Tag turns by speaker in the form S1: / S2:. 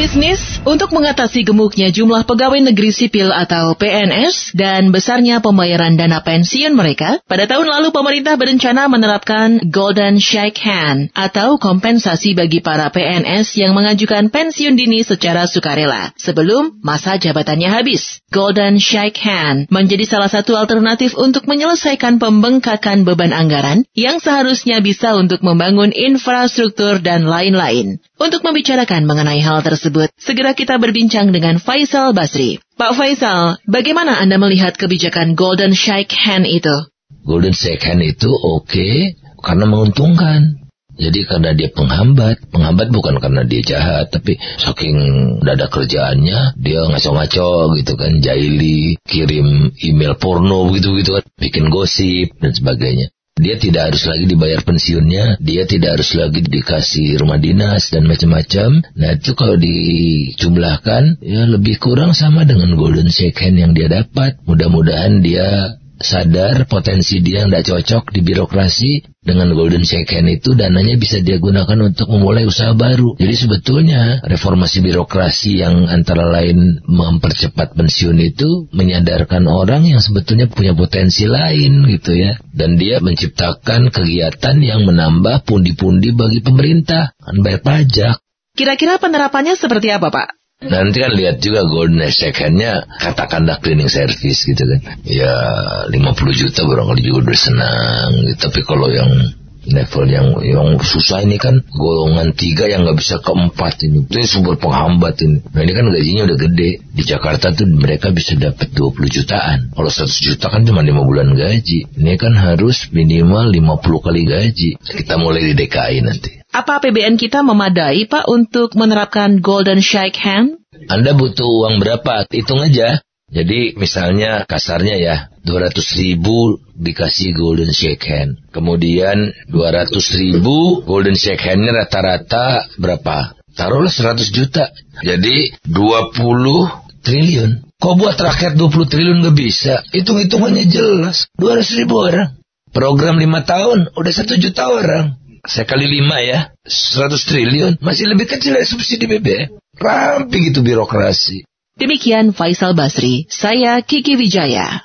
S1: business untuk mengatasi gemuknya jumlah pegawai negeri sipil atau PNS dan besarnya pembayaran dana pensiun mereka, pada tahun lalu pemerintah berencana menerapkan Golden Shake Hand atau kompensasi bagi para PNS yang mengajukan pensiun dini secara sukarela sebelum masa jabatannya habis. Golden Shake Hand menjadi salah satu alternatif untuk menyelesaikan pembengkakan beban anggaran yang seharusnya bisa untuk membangun infrastruktur dan lain-lain. Untuk membicarakan mengenai hal tersebut, segera kita berbincang dengan Faisal Basri. Pak Faisal, bagaimana Anda melihat kebijakan Golden Shake Hand itu?
S2: Golden Shake Hand itu oke okay, karena menguntungkan. Jadi karena dia penghambat, penghambat bukan karena dia jahat, tapi saking dada kerjaannya dia ngaco-ngaco gitu kan, jaili, kirim email porno gitu-gitu kan, bikin gosip dan sebagainya dia tidak harus lagi dibayar pensiunnya, dia tidak harus lagi dikasih rumah dinas dan macam-macam. Nah itu kalau dijumlahkan ya lebih kurang sama dengan golden second yang dia dapat. Mudah-mudahan dia sadar potensi dia yang tidak cocok di birokrasi dengan golden second itu dananya bisa dia gunakan untuk memulai usaha baru. Jadi sebetulnya reformasi birokrasi yang antara lain mempercepat pensiun itu menyadarkan orang yang sebetulnya punya potensi lain gitu ya. Dan dia menciptakan kegiatan yang menambah pundi-pundi bagi pemerintah, kan bayar pajak.
S1: Kira-kira penerapannya seperti apa Pak?
S2: Nanti kan lihat juga golden second-nya katakanlah cleaning service gitu kan. Ya 50 juta barangkali juga udah senang. Gitu. Tapi kalau yang level yang yang susah ini kan golongan tiga yang nggak bisa keempat ini itu sumber penghambat ini nah ini kan gajinya udah gede di Jakarta tuh mereka bisa dapat 20 jutaan kalau 100 juta kan cuma 5 bulan gaji ini kan harus minimal 50 kali gaji kita mulai di DKI nanti
S1: apa APBN kita memadai, Pak, untuk menerapkan Golden Shake Hand?
S2: Anda butuh uang berapa? Hitung aja. Jadi misalnya kasarnya ya 200 ribu dikasih golden shake hand. Kemudian 200 ribu golden shake handnya rata-rata berapa? Taruhlah 100 juta. Jadi 20 triliun. Kok buat rakyat 20 triliun gak bisa? Hitung-hitungannya jelas. 200 ribu orang. Program 5 tahun udah 1 juta orang saya kali lima ya, 100 triliun, masih lebih kecil dari subsidi BBM. Ramping itu birokrasi.
S1: Demikian Faisal Basri, saya Kiki Wijaya.